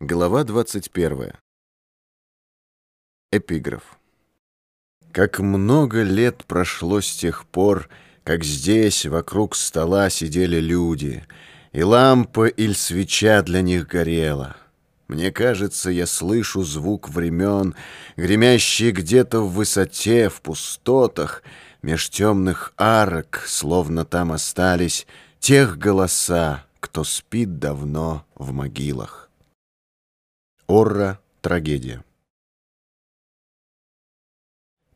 Глава 21. Эпиграф. Как много лет прошло с тех пор, как здесь вокруг стола сидели люди, и лампа или свеча для них горела. Мне кажется, я слышу звук времен, гремящий где-то в высоте, в пустотах, меж темных арок, словно там остались тех голоса, кто спит давно в могилах. Орра – трагедия.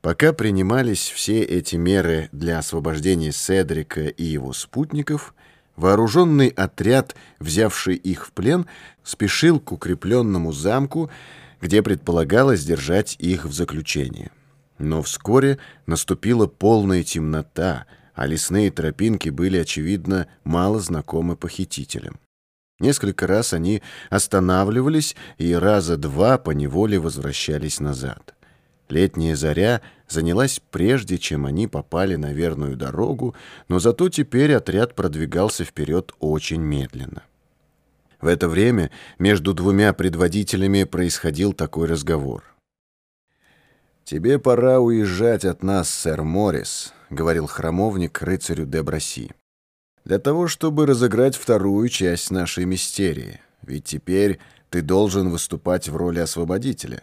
Пока принимались все эти меры для освобождения Седрика и его спутников, вооруженный отряд, взявший их в плен, спешил к укрепленному замку, где предполагалось держать их в заключении. Но вскоре наступила полная темнота, а лесные тропинки были, очевидно, мало знакомы похитителям. Несколько раз они останавливались и раза два по неволе возвращались назад. Летняя заря занялась прежде, чем они попали на верную дорогу, но зато теперь отряд продвигался вперед очень медленно. В это время между двумя предводителями происходил такой разговор. «Тебе пора уезжать от нас, сэр Моррис», — говорил храмовник рыцарю де Браси для того, чтобы разыграть вторую часть нашей мистерии. Ведь теперь ты должен выступать в роли освободителя».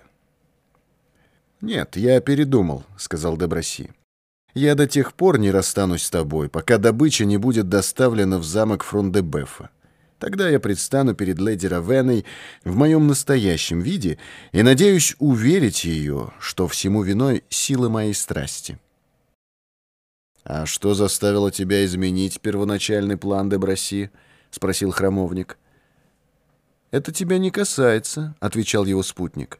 «Нет, я передумал», — сказал Деброси. «Я до тех пор не расстанусь с тобой, пока добыча не будет доставлена в замок Фрондебефа. Тогда я предстану перед леди Равеной в моем настоящем виде и надеюсь уверить ее, что всему виной силы моей страсти». «А что заставило тебя изменить первоначальный план Деброси?» — спросил храмовник. «Это тебя не касается», — отвечал его спутник.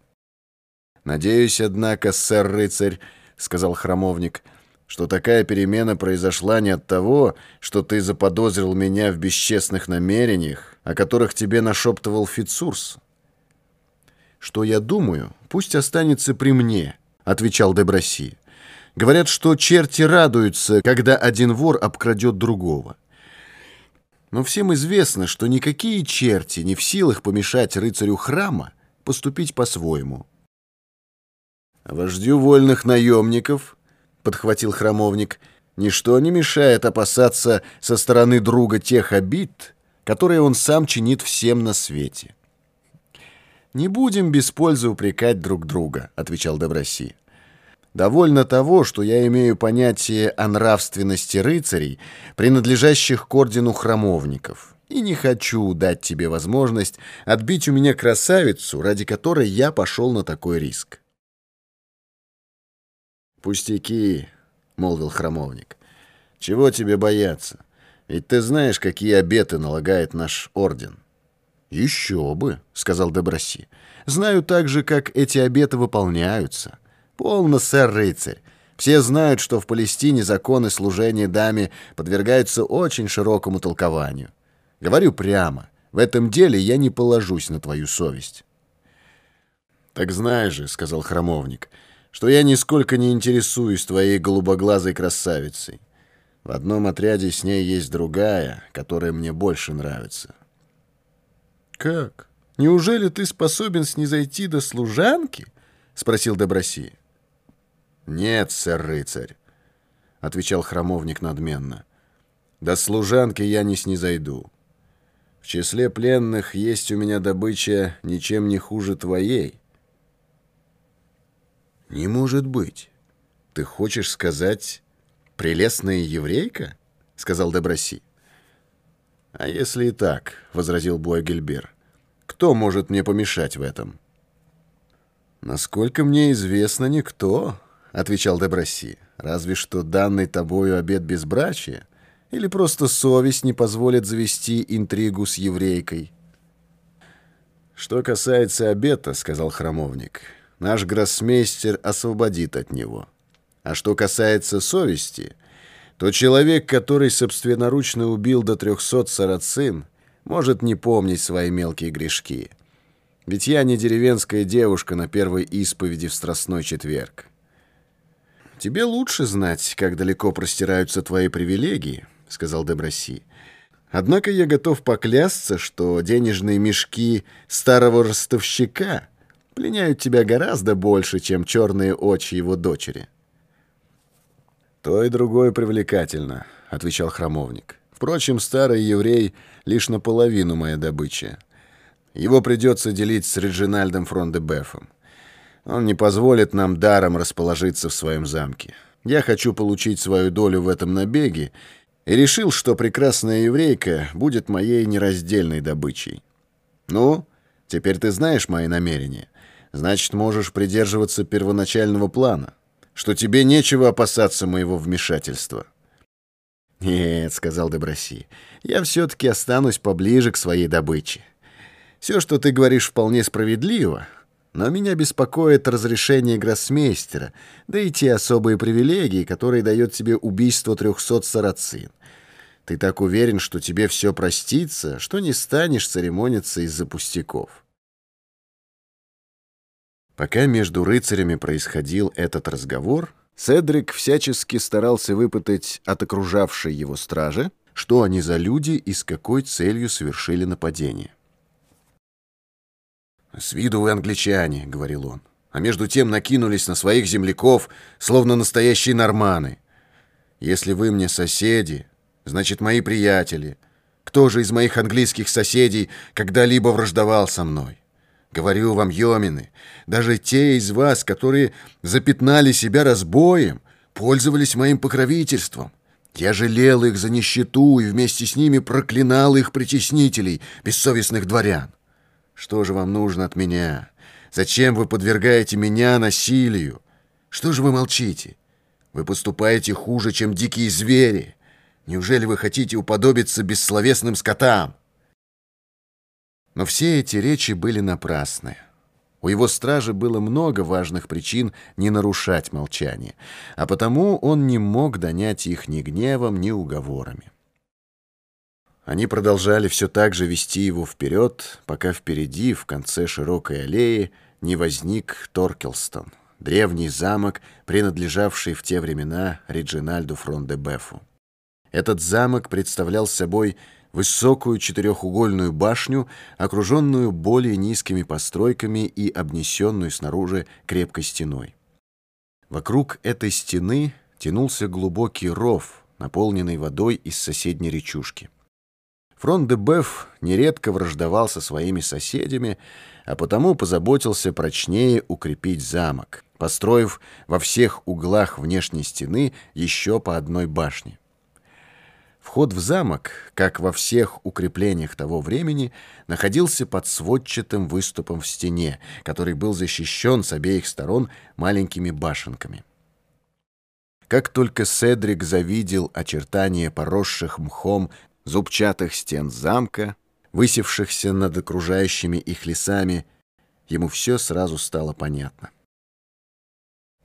«Надеюсь, однако, сэр-рыцарь», — сказал храмовник, «что такая перемена произошла не от того, что ты заподозрил меня в бесчестных намерениях, о которых тебе нашептывал Фицурс». «Что я думаю, пусть останется при мне», — отвечал Деброси. Говорят, что черти радуются, когда один вор обкрадет другого. Но всем известно, что никакие черти не в силах помешать рыцарю храма поступить по-своему. «Вождю вольных наемников», — подхватил храмовник, — «ничто не мешает опасаться со стороны друга тех обид, которые он сам чинит всем на свете». «Не будем без пользы упрекать друг друга», — отвечал Доброси. Довольно того, что я имею понятие о нравственности рыцарей, принадлежащих к ордену храмовников, и не хочу дать тебе возможность отбить у меня красавицу, ради которой я пошел на такой риск. «Пустяки», — молвил храмовник, — «чего тебе бояться? Ведь ты знаешь, какие обеты налагает наш орден». «Еще бы», — сказал Деброси, — «знаю так же, как эти обеты выполняются». «Полно, сэр-рыцарь. Все знают, что в Палестине законы служения даме подвергаются очень широкому толкованию. Говорю прямо, в этом деле я не положусь на твою совесть». «Так знаешь же», — сказал храмовник, — «что я нисколько не интересуюсь твоей голубоглазой красавицей. В одном отряде с ней есть другая, которая мне больше нравится». «Как? Неужели ты способен снизойти до служанки?» — спросил Доброси. «Нет, сэр-рыцарь», — отвечал храмовник надменно. «До служанки я не снизойду. В числе пленных есть у меня добыча ничем не хуже твоей». «Не может быть. Ты хочешь сказать, прелестная еврейка?» — сказал Деброси. «А если и так», — возразил Буагельбер, — «кто может мне помешать в этом?» «Насколько мне известно, никто», — отвечал Деброси. «Разве что данный тобою обед безбрачия? Или просто совесть не позволит завести интригу с еврейкой?» «Что касается обета, — сказал храмовник, — наш гроссмейстер освободит от него. А что касается совести, то человек, который собственноручно убил до трехсот сарацин, может не помнить свои мелкие грешки. Ведь я не деревенская девушка на первой исповеди в Страстной четверг. «Тебе лучше знать, как далеко простираются твои привилегии», — сказал Деброси. Однако я готов поклясться, что денежные мешки старого ростовщика пленяют тебя гораздо больше, чем черные очи его дочери. «То и другое привлекательно», — отвечал храмовник. «Впрочем, старый еврей лишь наполовину моя добыча. Его придется делить с Реджинальдом Фрондебефом. Он не позволит нам даром расположиться в своем замке. Я хочу получить свою долю в этом набеге и решил, что прекрасная еврейка будет моей нераздельной добычей. Ну, теперь ты знаешь мои намерения. Значит, можешь придерживаться первоначального плана, что тебе нечего опасаться моего вмешательства. «Нет», — сказал Деброси, — «я все-таки останусь поближе к своей добыче. Все, что ты говоришь, вполне справедливо, но меня беспокоит разрешение гроссмейстера, да и те особые привилегии, которые дает тебе убийство трехсот сарацин. Ты так уверен, что тебе все простится, что не станешь церемониться из-за пустяков. Пока между рыцарями происходил этот разговор, Седрик всячески старался выпытать от окружавшей его стражи, что они за люди и с какой целью совершили нападение. «С виду вы англичане», — говорил он, «а между тем накинулись на своих земляков, словно настоящие норманы. Если вы мне соседи, значит, мои приятели. Кто же из моих английских соседей когда-либо враждовал со мной? Говорю вам, Йомины, даже те из вас, которые запятнали себя разбоем, пользовались моим покровительством. Я жалел их за нищету и вместе с ними проклинал их притеснителей, бессовестных дворян. Что же вам нужно от меня? Зачем вы подвергаете меня насилию? Что же вы молчите? Вы поступаете хуже, чем дикие звери. Неужели вы хотите уподобиться бессловесным скотам? Но все эти речи были напрасны. У его стражи было много важных причин не нарушать молчание, а потому он не мог донять их ни гневом, ни уговорами. Они продолжали все так же вести его вперед, пока впереди, в конце широкой аллеи, не возник Торкелстон, древний замок, принадлежавший в те времена Реджинальду Фронде-Бефу. Этот замок представлял собой высокую четырехугольную башню, окруженную более низкими постройками и обнесенную снаружи крепкой стеной. Вокруг этой стены тянулся глубокий ров, наполненный водой из соседней речушки. Фрон де Беф нередко враждовал со своими соседями, а потому позаботился прочнее укрепить замок, построив во всех углах внешней стены еще по одной башне. Вход в замок, как во всех укреплениях того времени, находился под сводчатым выступом в стене, который был защищен с обеих сторон маленькими башенками. Как только Седрик завидел очертания поросших мхом зубчатых стен замка, высевшихся над окружающими их лесами, ему все сразу стало понятно.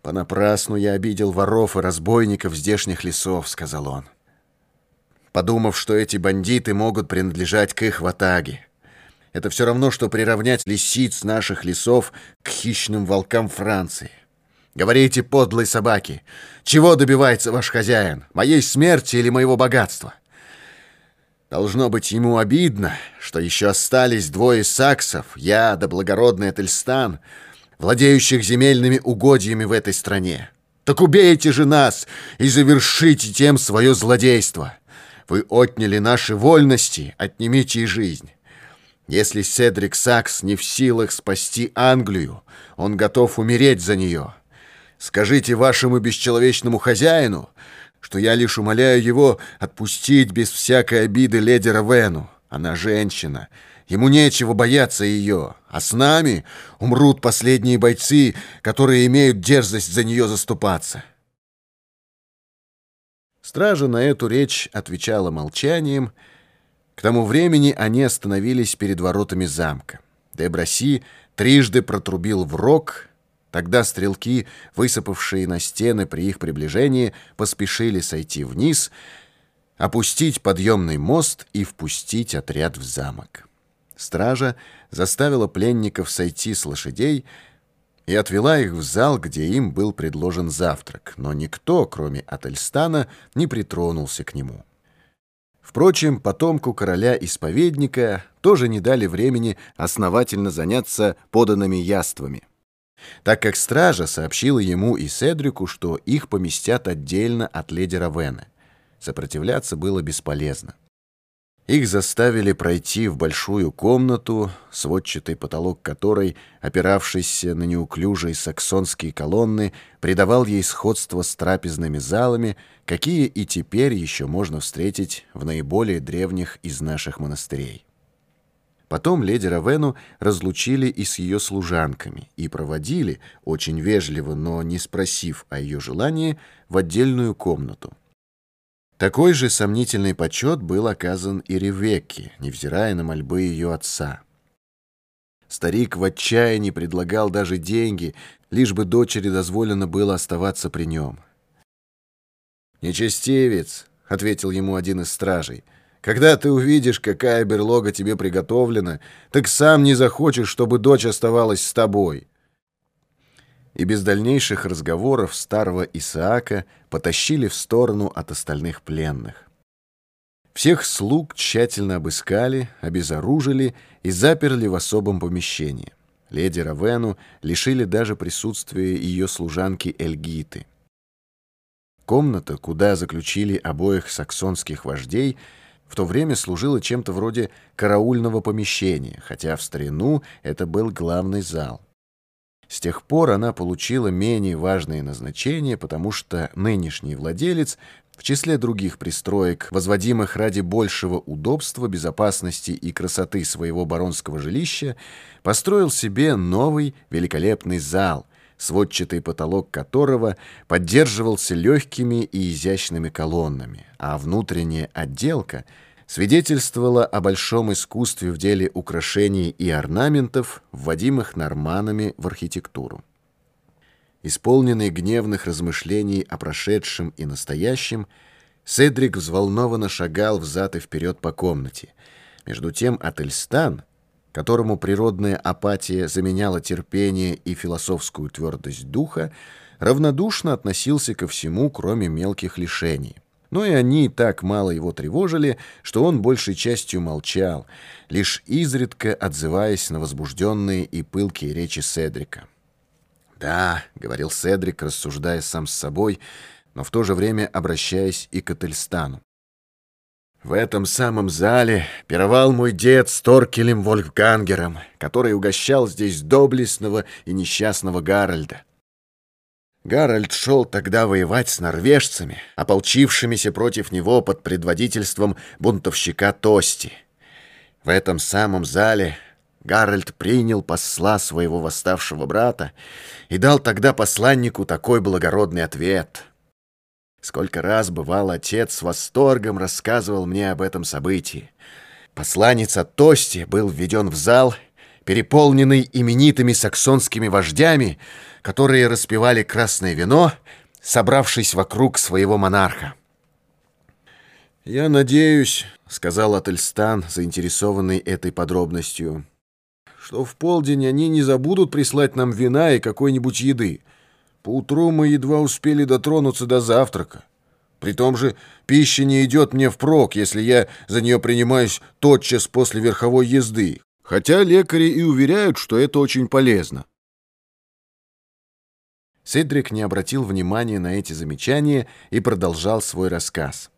«Понапрасну я обидел воров и разбойников здешних лесов», — сказал он, подумав, что эти бандиты могут принадлежать к их ватаге. Это все равно, что приравнять лисиц наших лесов к хищным волкам Франции. Говорите, подлые собаки, чего добивается ваш хозяин, моей смерти или моего богатства?» Должно быть ему обидно, что еще остались двое саксов, я да благородный Этельстан, владеющих земельными угодьями в этой стране. Так убейте же нас и завершите тем свое злодейство. Вы отняли наши вольности, отнимите и жизнь. Если Седрик Сакс не в силах спасти Англию, он готов умереть за нее. Скажите вашему бесчеловечному хозяину, что я лишь умоляю его отпустить без всякой обиды леди Равену. Она женщина. Ему нечего бояться ее. А с нами умрут последние бойцы, которые имеют дерзость за нее заступаться. Стража на эту речь отвечала молчанием. К тому времени они остановились перед воротами замка. Деброси трижды протрубил в рог — Тогда стрелки, высыпавшие на стены при их приближении, поспешили сойти вниз, опустить подъемный мост и впустить отряд в замок. Стража заставила пленников сойти с лошадей и отвела их в зал, где им был предложен завтрак, но никто, кроме Ательстана, не притронулся к нему. Впрочем, потомку короля-исповедника тоже не дали времени основательно заняться поданными яствами, так как стража сообщила ему и Седрику, что их поместят отдельно от леди Равена. Сопротивляться было бесполезно. Их заставили пройти в большую комнату, сводчатый потолок которой, опиравшийся на неуклюжие саксонские колонны, придавал ей сходство с трапезными залами, какие и теперь еще можно встретить в наиболее древних из наших монастырей. Потом леди Равену разлучили и с ее служанками и проводили, очень вежливо, но не спросив о ее желании, в отдельную комнату. Такой же сомнительный почет был оказан и Ревекке, невзирая на мольбы ее отца. Старик в отчаянии предлагал даже деньги, лишь бы дочери дозволено было оставаться при нем. «Нечестивец», — ответил ему один из стражей, — «когда ты увидишь, какая берлога тебе приготовлена, так сам не захочешь, чтобы дочь оставалась с тобой» и без дальнейших разговоров старого Исаака потащили в сторону от остальных пленных. Всех слуг тщательно обыскали, обезоружили и заперли в особом помещении. Леди Равену лишили даже присутствия ее служанки Эльгиты. Комната, куда заключили обоих саксонских вождей, в то время служила чем-то вроде караульного помещения, хотя в старину это был главный зал. С тех пор она получила менее важные назначения, потому что нынешний владелец, в числе других пристроек, возводимых ради большего удобства, безопасности и красоты своего баронского жилища, построил себе новый великолепный зал, сводчатый потолок которого поддерживался легкими и изящными колоннами, а внутренняя отделка — свидетельствовало о большом искусстве в деле украшений и орнаментов, вводимых норманами в архитектуру. Исполненный гневных размышлений о прошедшем и настоящем, Седрик взволнованно шагал взад и вперед по комнате. Между тем Ательстан, которому природная апатия заменяла терпение и философскую твердость духа, равнодушно относился ко всему, кроме мелких лишений но и они так мало его тревожили, что он большей частью молчал, лишь изредка отзываясь на возбужденные и пылкие речи Седрика. «Да», — говорил Седрик, рассуждая сам с собой, но в то же время обращаясь и к Ательстану. В этом самом зале пировал мой дед с Торкелем Вольфгангером, который угощал здесь доблестного и несчастного Гарольда. Гарольд шел тогда воевать с норвежцами, ополчившимися против него под предводительством бунтовщика Тости. В этом самом зале Гарольд принял посла своего восставшего брата и дал тогда посланнику такой благородный ответ. Сколько раз бывал отец с восторгом рассказывал мне об этом событии. Посланец от Тости был введен в зал переполненный именитыми саксонскими вождями, которые распивали красное вино, собравшись вокруг своего монарха. «Я надеюсь», — сказал Ательстан, заинтересованный этой подробностью, «что в полдень они не забудут прислать нам вина и какой-нибудь еды. Поутру мы едва успели дотронуться до завтрака. При том же пища не идет мне впрок, если я за нее принимаюсь тотчас после верховой езды, Хотя лекари и уверяют, что это очень полезно. Седрик не обратил внимания на эти замечания и продолжал свой рассказ.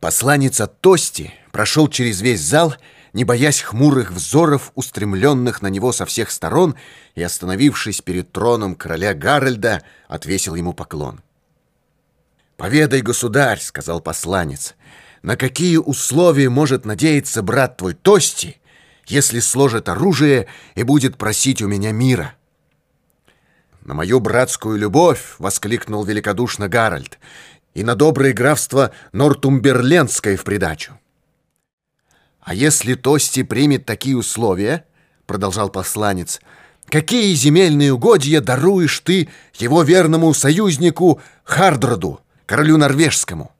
Посланец от Тости прошел через весь зал, не боясь хмурых взоров, устремленных на него со всех сторон, и, остановившись перед троном короля Гарольда, отвесил ему поклон. «Поведай, государь», — сказал посланец, — «на какие условия может надеяться брат твой Тости, если сложит оружие и будет просить у меня мира. «На мою братскую любовь!» — воскликнул великодушно Гарольд. «И на доброе графство Нортумберлендское в придачу». «А если Тости примет такие условия?» — продолжал посланец. «Какие земельные угодья даруешь ты его верному союзнику Хардроду, королю норвежскому?»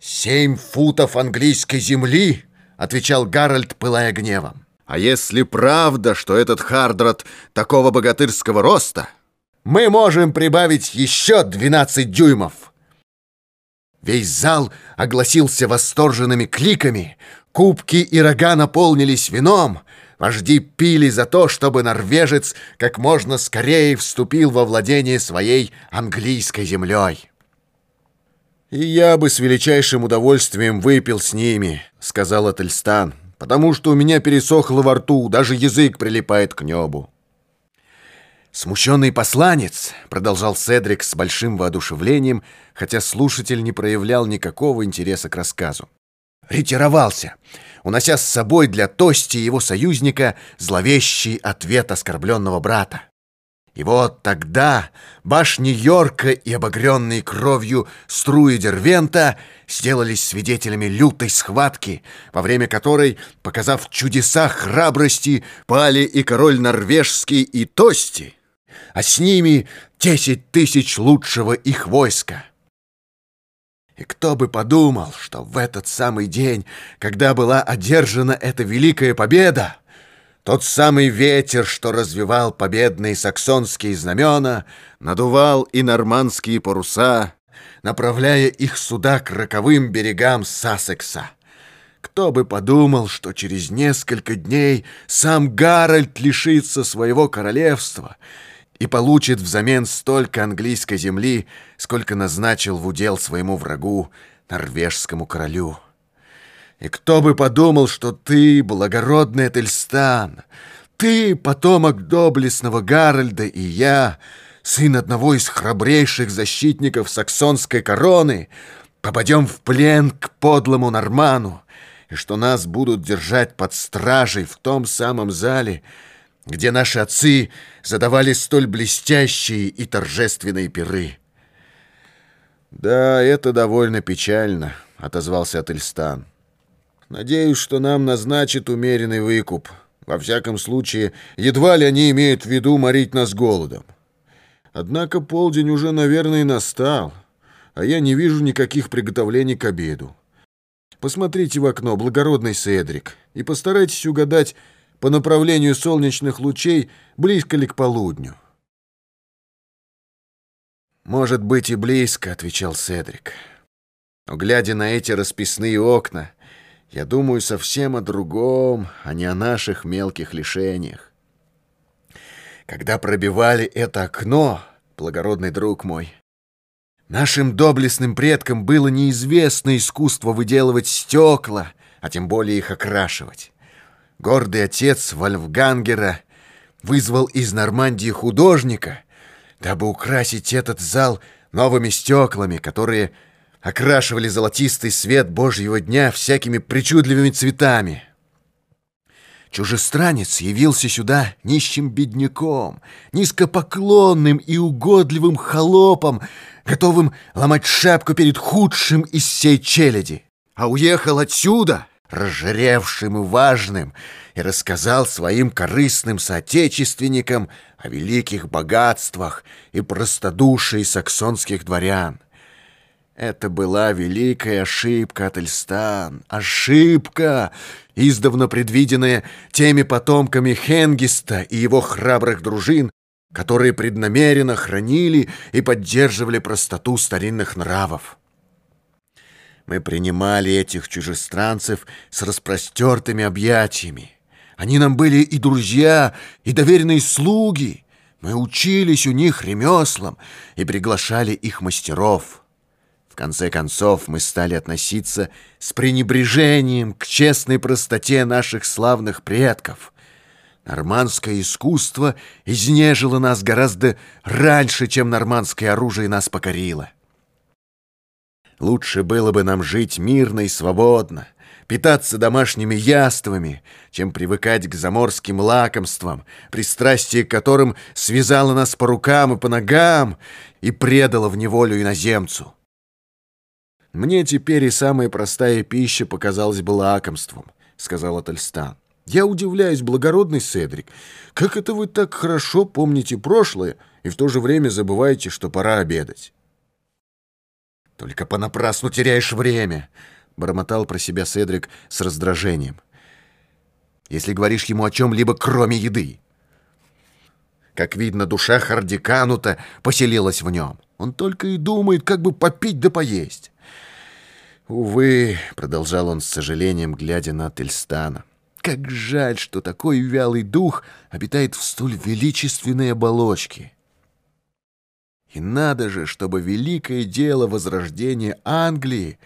«Семь футов английской земли!» — отвечал Гарольд, пылая гневом. «А если правда, что этот Хардрот такого богатырского роста, мы можем прибавить еще 12 дюймов!» Весь зал огласился восторженными кликами, кубки и рога наполнились вином, вожди пили за то, чтобы норвежец как можно скорее вступил во владение своей английской землей. «И я бы с величайшим удовольствием выпил с ними», — сказал Ательстан, «потому что у меня пересохло во рту, даже язык прилипает к небу». «Смущенный посланец», — продолжал Седрик с большим воодушевлением, хотя слушатель не проявлял никакого интереса к рассказу. «Ретировался, унося с собой для Тости его союзника зловещий ответ оскорбленного брата. И вот тогда башни Йорка и обогренные кровью струи Дервента сделались свидетелями лютой схватки, во время которой, показав чудеса храбрости, пали и король норвежский, и Тости» а с ними десять тысяч лучшего их войска. И кто бы подумал, что в этот самый день, когда была одержана эта великая победа, тот самый ветер, что развивал победные саксонские знамена, надувал и нормандские паруса, направляя их суда к роковым берегам Сассекса. Кто бы подумал, что через несколько дней сам Гарольд лишится своего королевства — и получит взамен столько английской земли, сколько назначил в удел своему врагу, норвежскому королю. И кто бы подумал, что ты, благородный Этельстан, ты, потомок доблестного Гарольда, и я, сын одного из храбрейших защитников саксонской короны, попадем в плен к подлому Норману, и что нас будут держать под стражей в том самом зале, где наши отцы задавали столь блестящие и торжественные пиры. «Да, это довольно печально», — отозвался Ательстан. «Надеюсь, что нам назначат умеренный выкуп. Во всяком случае, едва ли они имеют в виду морить нас голодом. Однако полдень уже, наверное, настал, а я не вижу никаких приготовлений к обеду. Посмотрите в окно, благородный Седрик, и постарайтесь угадать, по направлению солнечных лучей близко ли к полудню. «Может быть и близко», — отвечал Седрик. «Но глядя на эти расписные окна, я думаю совсем о другом, а не о наших мелких лишениях. Когда пробивали это окно, благородный друг мой, нашим доблестным предкам было неизвестно искусство выделывать стекла, а тем более их окрашивать гордый отец Вольфгангера вызвал из Нормандии художника, дабы украсить этот зал новыми стеклами, которые окрашивали золотистый свет Божьего дня всякими причудливыми цветами. Чужестранец явился сюда нищим бедняком, низкопоклонным и угодливым холопом, готовым ломать шапку перед худшим из всей челяди. А уехал отсюда разжиревшим и важным, и рассказал своим корыстным соотечественникам о великих богатствах и простодушии саксонских дворян. Это была великая ошибка, Ательстан, ошибка, издавна предвиденная теми потомками Хенгиста и его храбрых дружин, которые преднамеренно хранили и поддерживали простоту старинных нравов. Мы принимали этих чужестранцев с распростертыми объятиями. Они нам были и друзья, и доверенные слуги. Мы учились у них ремеслам и приглашали их мастеров. В конце концов, мы стали относиться с пренебрежением к честной простоте наших славных предков. Нормандское искусство изнежило нас гораздо раньше, чем нормандское оружие нас покорило. Лучше было бы нам жить мирно и свободно, питаться домашними яствами, чем привыкать к заморским лакомствам, пристрастие к которым связало нас по рукам и по ногам и предало в неволю иноземцу. «Мне теперь и самая простая пища показалась бы лакомством», — сказал Ательстан. «Я удивляюсь, благородный Седрик, как это вы так хорошо помните прошлое и в то же время забываете, что пора обедать?» «Только понапрасну теряешь время», — бормотал про себя Седрик с раздражением. «Если говоришь ему о чем-либо, кроме еды». Как видно, душа Хардиканута поселилась в нем. Он только и думает, как бы попить да поесть. «Увы», — продолжал он с сожалением, глядя на Тельстана, «как жаль, что такой вялый дух обитает в столь величественной оболочке. И надо же, чтобы великое дело возрождения Англии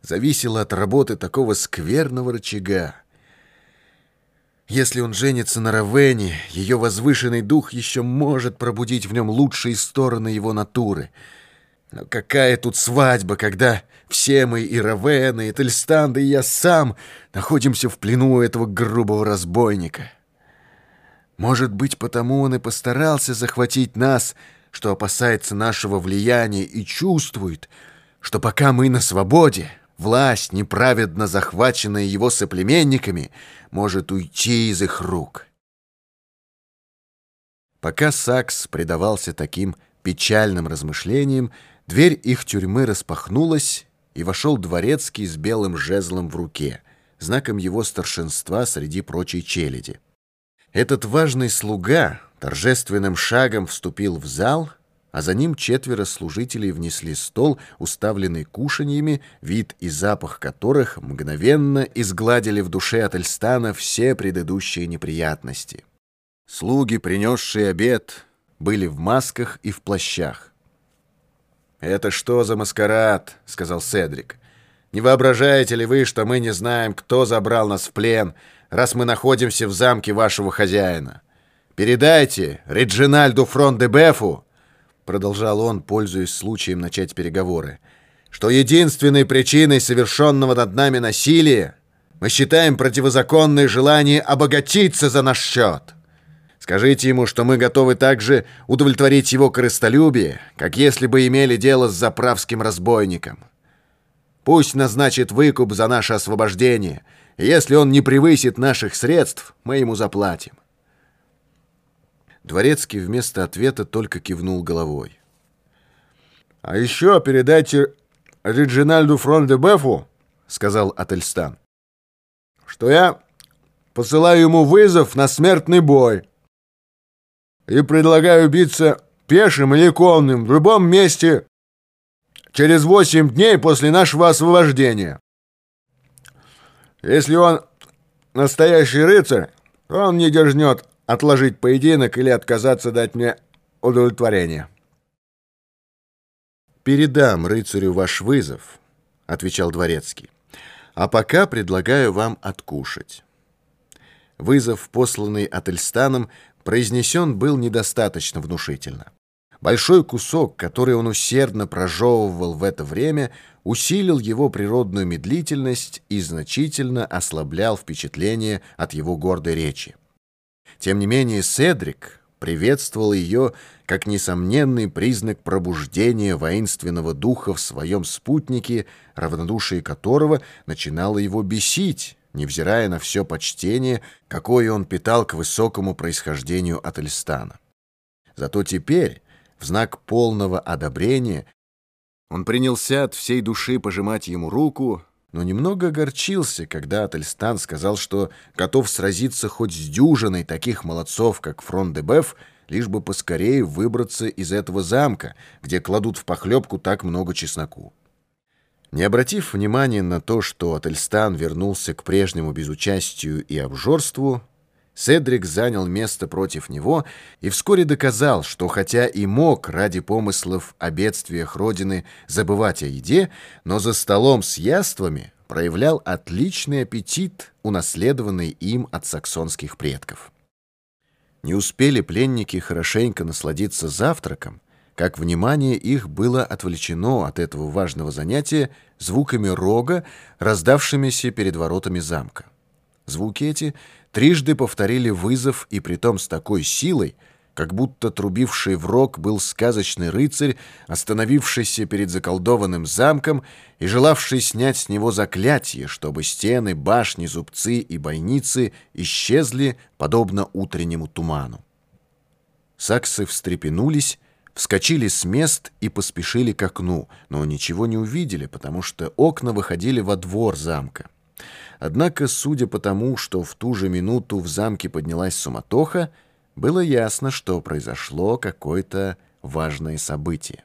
зависело от работы такого скверного рычага. Если он женится на Равене, ее возвышенный дух еще может пробудить в нем лучшие стороны его натуры. Но какая тут свадьба, когда все мы, и Равена, и Тельстанда, и я сам, находимся в плену этого грубого разбойника? Может быть, потому он и постарался захватить нас, что опасается нашего влияния и чувствует, что пока мы на свободе, власть, неправедно захваченная его соплеменниками, может уйти из их рук. Пока Сакс предавался таким печальным размышлениям, дверь их тюрьмы распахнулась, и вошел дворецкий с белым жезлом в руке, знаком его старшинства среди прочей челяди. Этот важный слуга торжественным шагом вступил в зал — а за ним четверо служителей внесли стол, уставленный кушаньями, вид и запах которых мгновенно изгладили в душе от Эльстана все предыдущие неприятности. Слуги, принесшие обед, были в масках и в плащах. «Это что за маскарад?» — сказал Седрик. «Не воображаете ли вы, что мы не знаем, кто забрал нас в плен, раз мы находимся в замке вашего хозяина? Передайте Реджинальду Фрон-де-Бефу, продолжал он, пользуясь случаем начать переговоры, что единственной причиной совершенного над нами насилия мы считаем противозаконное желание обогатиться за наш счет. Скажите ему, что мы готовы также удовлетворить его корыстолюбие, как если бы имели дело с заправским разбойником. Пусть назначит выкуп за наше освобождение, и если он не превысит наших средств, мы ему заплатим. Дворецкий вместо ответа только кивнул головой. «А еще передайте Реджинальду Фрон-де-Бефу, — сказал Ательстан, — что я посылаю ему вызов на смертный бой и предлагаю биться пешим или конным в любом месте через восемь дней после нашего освобождения. Если он настоящий рыцарь, он не дерзнет отложить поединок или отказаться дать мне удовлетворение. «Передам рыцарю ваш вызов», — отвечал Дворецкий. «А пока предлагаю вам откушать». Вызов, посланный Ательстаном, произнесен был недостаточно внушительно. Большой кусок, который он усердно прожевывал в это время, усилил его природную медлительность и значительно ослаблял впечатление от его гордой речи. Тем не менее, Седрик приветствовал ее как несомненный признак пробуждения воинственного духа в своем спутнике, равнодушие которого начинало его бесить, невзирая на все почтение, какое он питал к высокому происхождению от Эльстана. Зато теперь, в знак полного одобрения, он принялся от всей души пожимать ему руку, но немного огорчился, когда Ательстан сказал, что готов сразиться хоть с дюжиной таких молодцов, как Фрон де лишь бы поскорее выбраться из этого замка, где кладут в похлебку так много чесноку. Не обратив внимания на то, что Ательстан вернулся к прежнему безучастию и обжорству, Седрик занял место против него и вскоре доказал, что хотя и мог ради помыслов о бедствиях Родины забывать о еде, но за столом с яствами проявлял отличный аппетит, унаследованный им от саксонских предков. Не успели пленники хорошенько насладиться завтраком, как внимание их было отвлечено от этого важного занятия звуками рога, раздавшимися перед воротами замка. Звуки эти трижды повторили вызов и притом с такой силой, как будто трубивший в рог был сказочный рыцарь, остановившийся перед заколдованным замком и желавший снять с него заклятие, чтобы стены, башни, зубцы и бойницы исчезли, подобно утреннему туману. Саксы встрепенулись, вскочили с мест и поспешили к окну, но ничего не увидели, потому что окна выходили во двор замка. Однако, судя по тому, что в ту же минуту в замке поднялась суматоха, было ясно, что произошло какое-то важное событие.